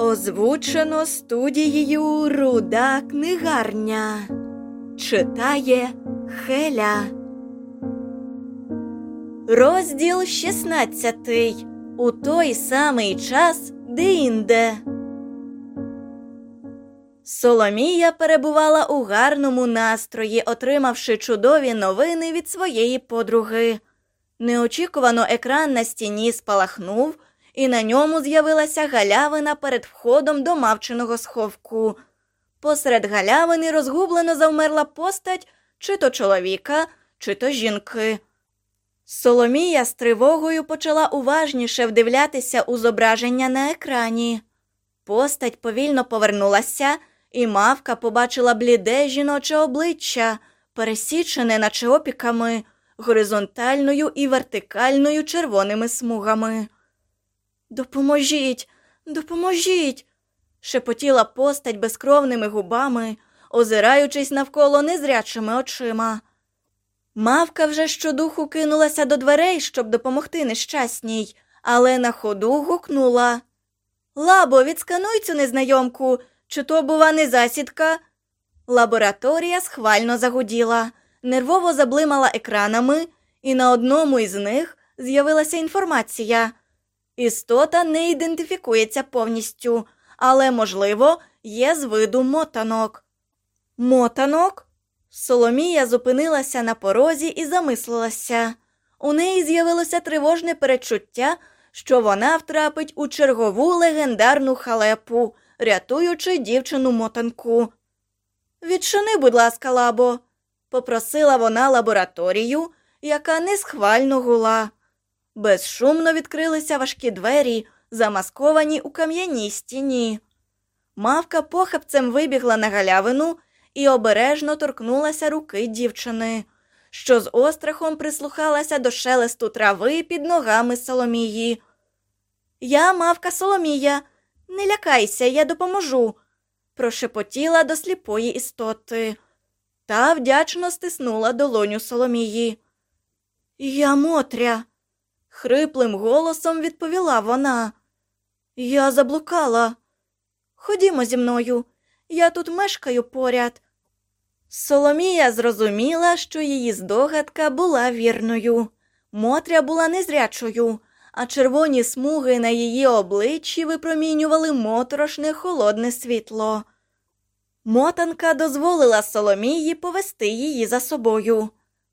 Озвучено студією Руда книгарня. Читає Хеля. Розділ 16. У той самий час де-інде. Соломія перебувала у гарному настрої, отримавши чудові новини від своєї подруги. Неочікувано екран на стіні спалахнув, і на ньому з'явилася галявина перед входом до мавчиного сховку. Посеред галявини розгублено завмерла постать чи то чоловіка, чи то жінки. Соломія з тривогою почала уважніше вдивлятися у зображення на екрані. Постать повільно повернулася, і мавка побачила бліде жіноче обличчя, пересічене, наче опіками, горизонтальною і вертикальною червоними смугами. Допоможіть, допоможіть. шепотіла постать безкровними губами, озираючись навколо незрячими очима. Мавка вже щодуху кинулася до дверей, щоб допомогти нещасній, але на ходу гукнула. Лабо, відскануй цю незнайомку, чи то, бува, не засідка. Лабораторія схвально загуділа, нервово заблимала екранами, і на одному із них з'явилася інформація. Істота не ідентифікується повністю, але, можливо, є з виду мотанок. Мотанок? Соломія зупинилася на порозі і замислилася. У неї з'явилося тривожне перечуття, що вона втрапить у чергову легендарну халепу, рятуючи дівчину мотанку. Відчини, будь ласка, лабо, попросила вона лабораторію, яка несхвально гула. Безшумно відкрилися важкі двері, замасковані у кам'яній стіні. Мавка похапцем вибігла на галявину і обережно торкнулася руки дівчини, що з острахом прислухалася до шелесту трави під ногами Соломії. Я мавка Соломія, не лякайся, я допоможу, прошепотіла до сліпої істоти. Та вдячно стиснула долоню Соломії. Я Мотря, хриплим голосом відповіла вона. Я заблукала. Ходімо зі мною, я тут мешкаю поряд. Соломія зрозуміла, що її здогадка була вірною. Мотря була незрячою, а червоні смуги на її обличчі випромінювали моторошне холодне світло. Мотанка дозволила Соломії повести її за собою.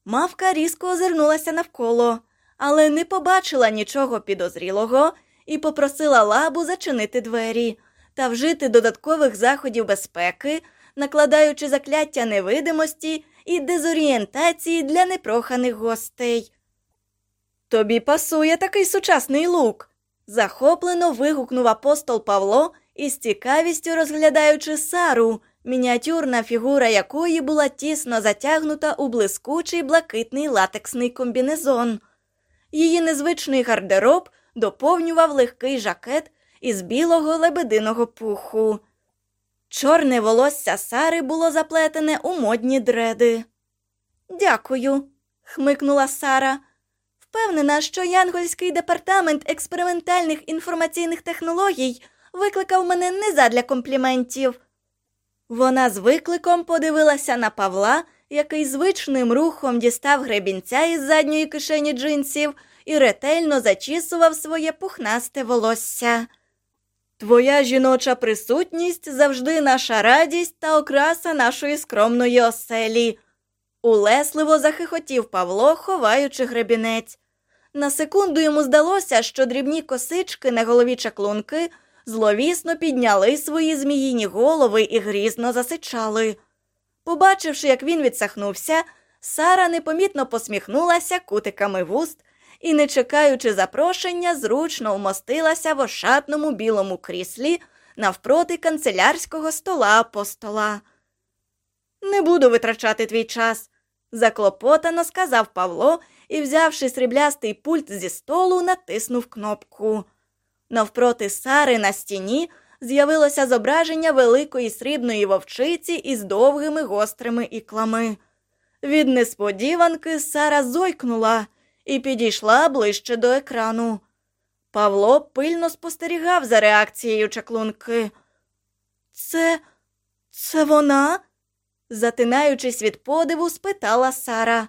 Мавка різко озирнулася навколо, але не побачила нічого підозрілого і попросила лабу зачинити двері та вжити додаткових заходів безпеки, накладаючи закляття невидимості і дезорієнтації для непроханих гостей. Тобі пасує такий сучасний лук. захоплено вигукнув апостол Павло із цікавістю розглядаючи Сару, мініатюрна фігура якої була тісно затягнута у блискучий блакитний латексний комбінезон. Її незвичний гардероб доповнював легкий жакет із білого лебединого пуху. Чорне волосся Сари було заплетене у модні дреди. Дякую, хмикнула Сара. Впевнена, що Янгольський департамент експериментальних інформаційних технологій викликав мене не задля компліментів. Вона з викликом подивилася на Павла, який звичним рухом дістав гребінця із задньої кишені джинсів і ретельно зачісував своє пухнасте волосся. Твоя жіноча присутність завжди наша радість та окраса нашої скромної оселі. Улесливо захихотів Павло, ховаючи гребінець. На секунду йому здалося, що дрібні косички на голові чаклунки зловісно підняли свої зміїні голови і грізно засичали. Побачивши, як він відсахнувся, Сара непомітно посміхнулася кутиками вуст і, не чекаючи запрошення, зручно вмостилася в ошатному білому кріслі навпроти канцелярського стола апостола. Не буду витрачати твій час, заклопотано сказав Павло і, взявши сріблястий пульт зі столу, натиснув кнопку. Навпроти Сари на стіні з'явилося зображення великої срібної вовчиці із довгими гострими іклами. Від несподіванки Сара зойкнула і підійшла ближче до екрану. Павло пильно спостерігав за реакцією чаклунки. Це, це вона? затинаючись від подиву, спитала Сара.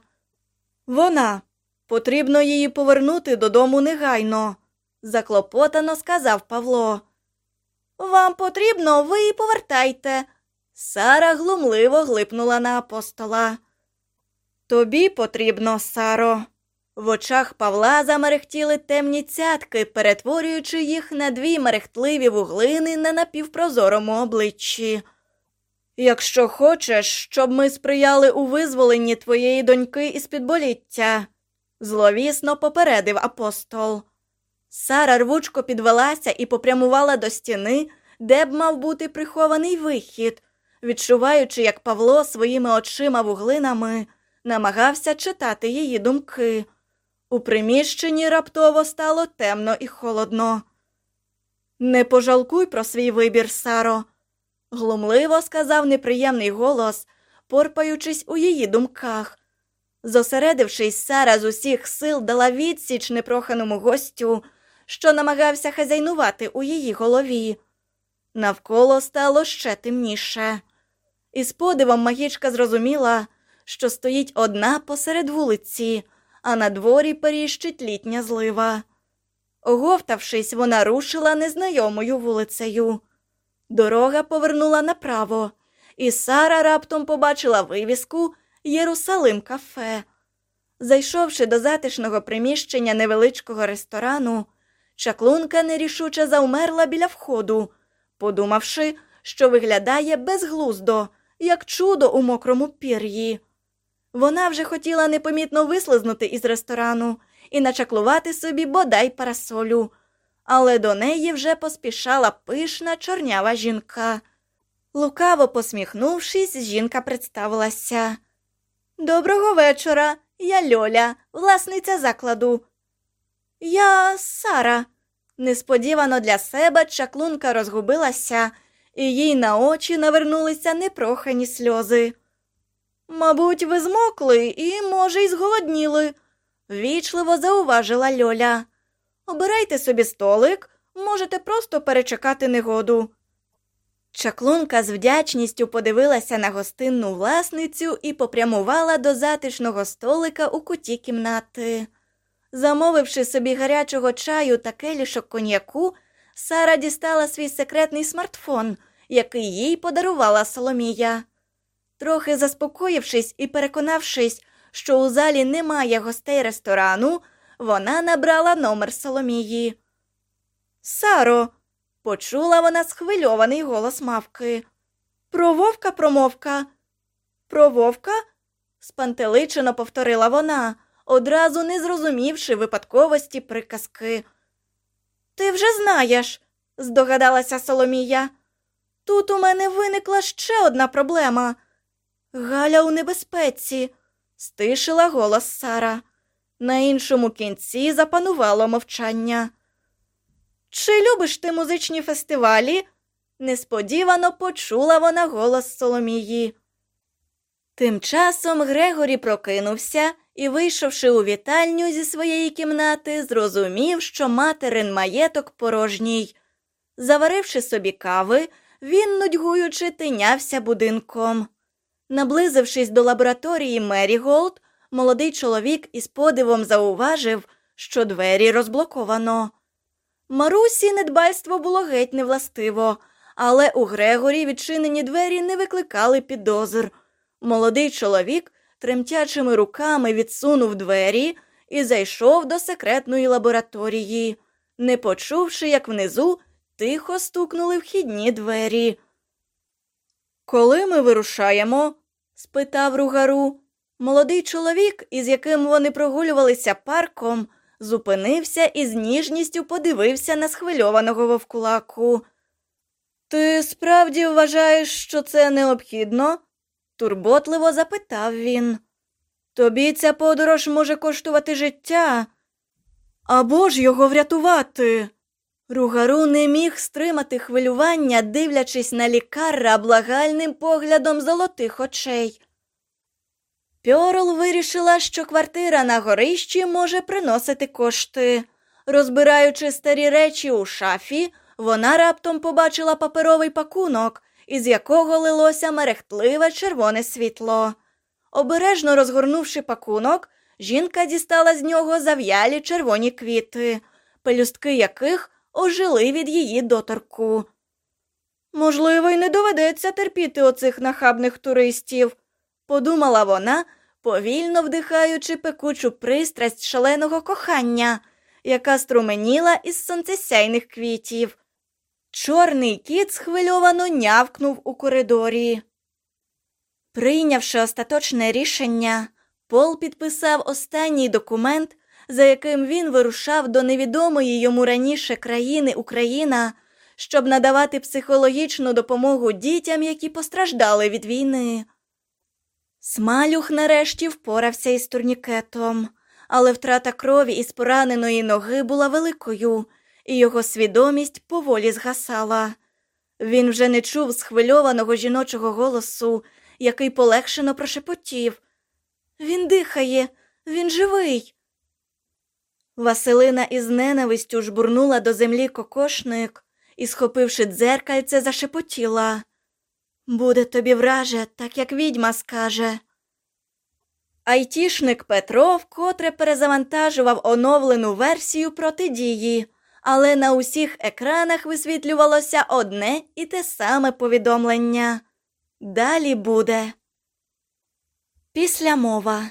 Вона. Потрібно її повернути додому негайно, заклопотано сказав Павло. Вам потрібно, ви її повертайте. Сара глумливо глипнула на апостола. Тобі потрібно, Саро. В очах Павла замерехтіли темні цятки, перетворюючи їх на дві мерехтливі вуглини на напівпрозорому обличчі. Якщо хочеш, щоб ми сприяли у визволенні твоєї доньки із підболіття, зловісно попередив апостол. Сара рвучко підвелася і попрямувала до стіни, де б мав бути прихований вихід, відчуваючи, як Павло своїми очима вуглинами намагався читати її думки. У приміщенні раптово стало темно і холодно. Не пожалкуй про свій вибір, Саро, глумливо сказав неприємний голос, порпаючись у її думках. Зосередившись, Сара з усіх сил дала відсіч непроханому гостю, що намагався хазяйнувати у її голові. Навколо стало ще темніше. І з подивом магічка зрозуміла, що стоїть одна посеред вулиці, а на дворі періщить літня злива. Оговтавшись, вона рушила незнайомою вулицею. Дорога повернула направо, і Сара раптом побачила вивіску Єрусалим кафе. Зайшовши до затишного приміщення невеличкого ресторану, чаклунка нерішуче завмерла біля входу, подумавши, що виглядає безглуздо, як чудо у мокрому пір'ї. Вона вже хотіла непомітно вислизнути із ресторану і начаклувати собі бодай парасолю, але до неї вже поспішала пишна чорнява жінка. Лукаво посміхнувшись, жінка представилася. Доброго вечора, я Льоля, власниця закладу. Я Сара. Несподівано для себе чаклунка розгубилася, і їй на очі навернулися непрохані сльози. Мабуть, ви змокли і, може, й зголодніли, вічливо зауважила Льоля. Обирайте собі столик, можете просто перечекати негоду. Чаклунка з вдячністю подивилася на гостинну власницю і попрямувала до затишного столика у куті кімнати. Замовивши собі гарячого чаю та келішок коньяку, Сара дістала свій секретний смартфон, який їй подарувала Соломія. Трохи заспокоївшись і переконавшись, що у залі немає гостей ресторану, вона набрала номер Соломії. Саро, почула вона схвильований голос мавки. Про вовка промовка. Про вовка? спантеличено повторила вона, одразу не зрозумівши випадковості приказки. Ти вже знаєш, здогадалася Соломія. Тут у мене виникла ще одна проблема. Галя у небезпеці, стишила голос Сара. На іншому кінці запанувало мовчання. Чи любиш ти музичні фестивалі? несподівано почула вона голос Соломії. Тим часом Грегорі прокинувся і, вийшовши у вітальню зі своєї кімнати, зрозумів, що материн маєток порожній. Заваривши собі кави, він, нудьгуючи, тинявся будинком. Наблизившись до лабораторії Меріголд, молодий чоловік із подивом зауважив, що двері розблоковано. Марусі недбальство було геть невластиво, але у Грегорі відчинені двері не викликали підозр. Молодий чоловік тремтячими руками відсунув двері і зайшов до секретної лабораторії, не почувши, як внизу тихо стукнули вхідні двері. Коли ми вирушаємо? спитав ругару. Молодий чоловік, із яким вони прогулювалися парком, зупинився і з ніжністю подивився на схвильованого вовкулаку. Ти справді вважаєш, що це необхідно? турботливо запитав він. Тобі ця подорож може коштувати життя, або ж його врятувати. Ругару не міг стримати хвилювання, дивлячись на лікарра благальним поглядом золотих очей. Пьорл вирішила, що квартира на горищі може приносити кошти. Розбираючи старі речі у шафі, вона раптом побачила паперовий пакунок, із якого лилося мерехтливе червоне світло. Обережно розгорнувши пакунок, жінка дістала з нього зав'ялі червоні квіти, пелюстки яких ожили від її доторку. Можливо, й не доведеться терпіти оцих нахабних туристів, подумала вона, повільно вдихаючи пекучу пристрасть шаленого кохання, яка струменіла із сонцесяйних квітів. Чорний кіт схвильовано нявкнув у коридорі. Прийнявши остаточне рішення, Пол підписав останній документ, за яким він вирушав до невідомої йому раніше країни Україна, щоб надавати психологічну допомогу дітям, які постраждали від війни. Смалюх нарешті впорався із турнікетом, але втрата крові із пораненої ноги була великою, і його свідомість поволі згасала. Він вже не чув схвильованого жіночого голосу, який полегшено прошепотів. Він дихає, він живий. Василина із ненавистю жбурнула до землі кокошник і, схопивши дзеркальце, зашепотіла. Буде тобі враже, так як відьма скаже. Айтішник Петро вкотре перезавантажував оновлену версію протидії, але на усіх екранах висвітлювалося одне і те саме повідомлення. Далі буде. Після мова.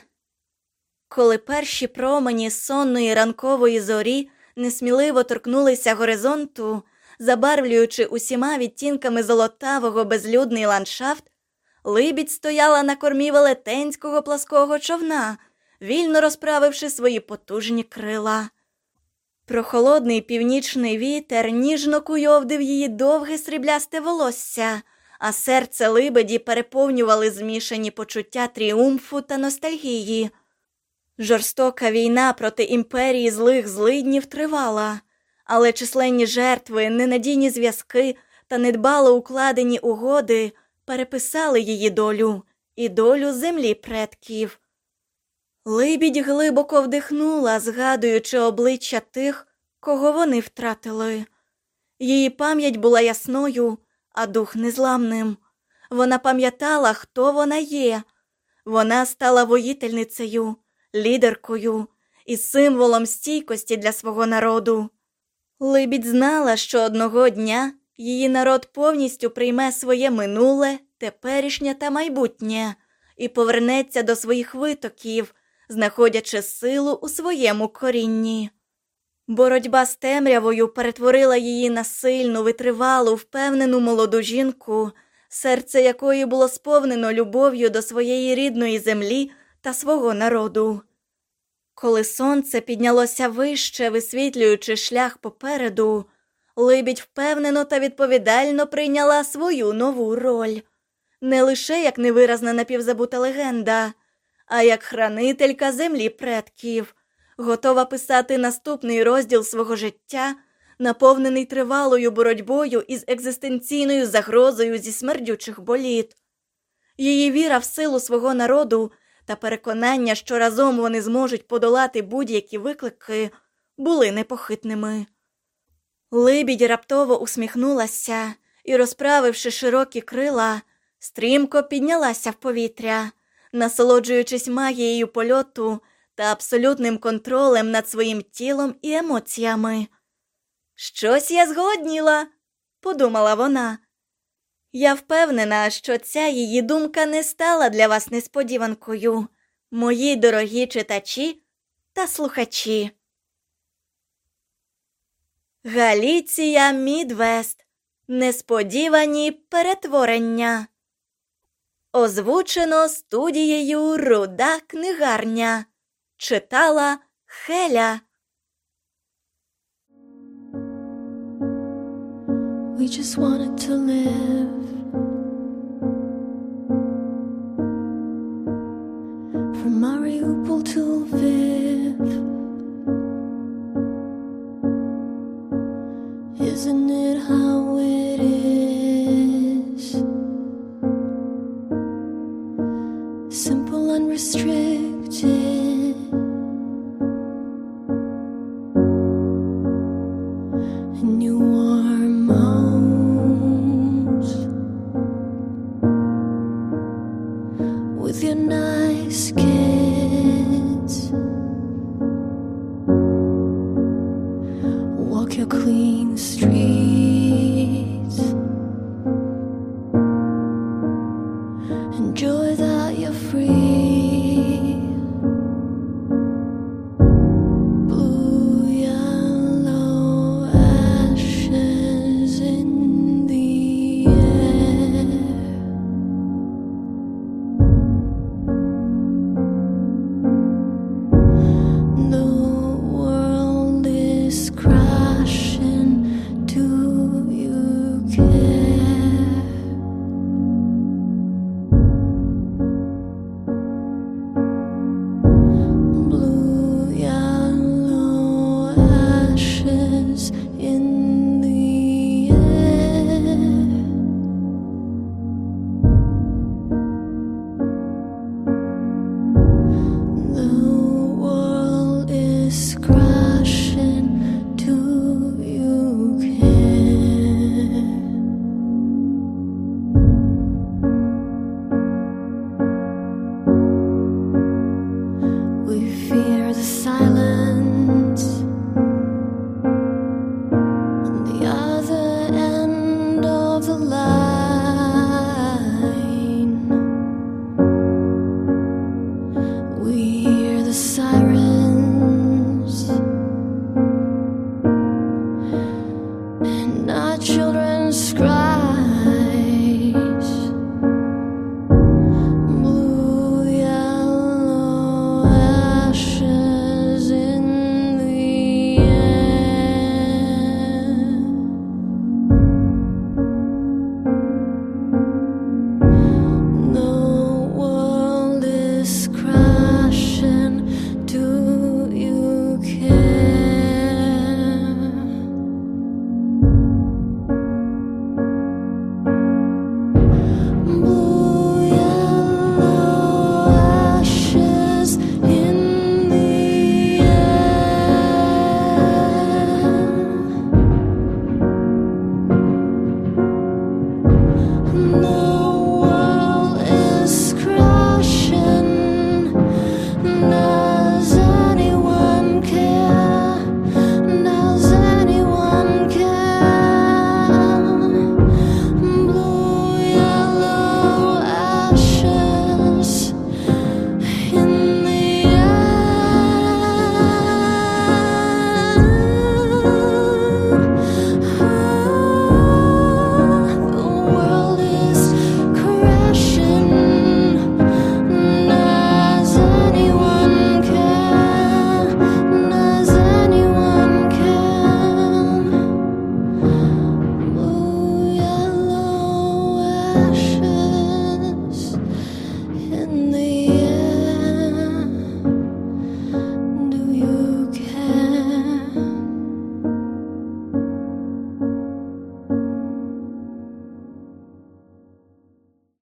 Коли перші промені сонної ранкової зорі несміливо торкнулися горизонту, забарвлюючи усіма відтінками золотавого безлюдний ландшафт, либідь стояла на кормі велетенського плаского човна, вільно розправивши свої потужні крила. Прохолодний північний вітер ніжно куйовдив її довге сріблясте волосся, а серце либеді переповнювали змішані почуття тріумфу та ностальгії. Жорстока війна проти імперії злих злиднів тривала, але численні жертви, ненадійні зв'язки та недбало укладені угоди переписали її долю і долю землі предків. Либідь глибоко вдихнула, згадуючи обличчя тих, кого вони втратили. Її пам'ять була ясною, а дух незламним. Вона пам'ятала, хто вона є. Вона стала воїтельницею, лідеркою і символом стійкості для свого народу. Либідь знала, що одного дня її народ повністю прийме своє минуле, теперішнє та майбутнє і повернеться до своїх витоків, знаходячи силу у своєму корінні. Боротьба з темрявою перетворила її на сильну, витривалу, впевнену молоду жінку, серце якої було сповнено любов'ю до своєї рідної землі та свого народу. Коли сонце піднялося вище, висвітлюючи шлях попереду, Либідь впевнено та відповідально прийняла свою нову роль не лише як невиразна напівзабута легенда, а як хранителька землі предків, готова писати наступний розділ свого життя, наповнений тривалою боротьбою із екзистенційною загрозою зі смердючих боліт. Її віра в силу свого народу та переконання, що разом вони зможуть подолати будь-які виклики, були непохитними. Либідь раптово усміхнулася і, розправивши широкі крила, стрімко піднялася в повітря, насолоджуючись магією польоту та абсолютним контролем над своїм тілом і емоціями. Щось я зголодніла, подумала вона. Я впевнена, що ця її думка не стала для вас несподіванкою, мої дорогі читачі та слухачі. Галіція Мідвест. Несподівані перетворення. Озвучено студією Руда книгарня. Читала Хеля. we just wanted to live. From Mariupol to Lviv. Isn't it how it is? Simple, unrestricted.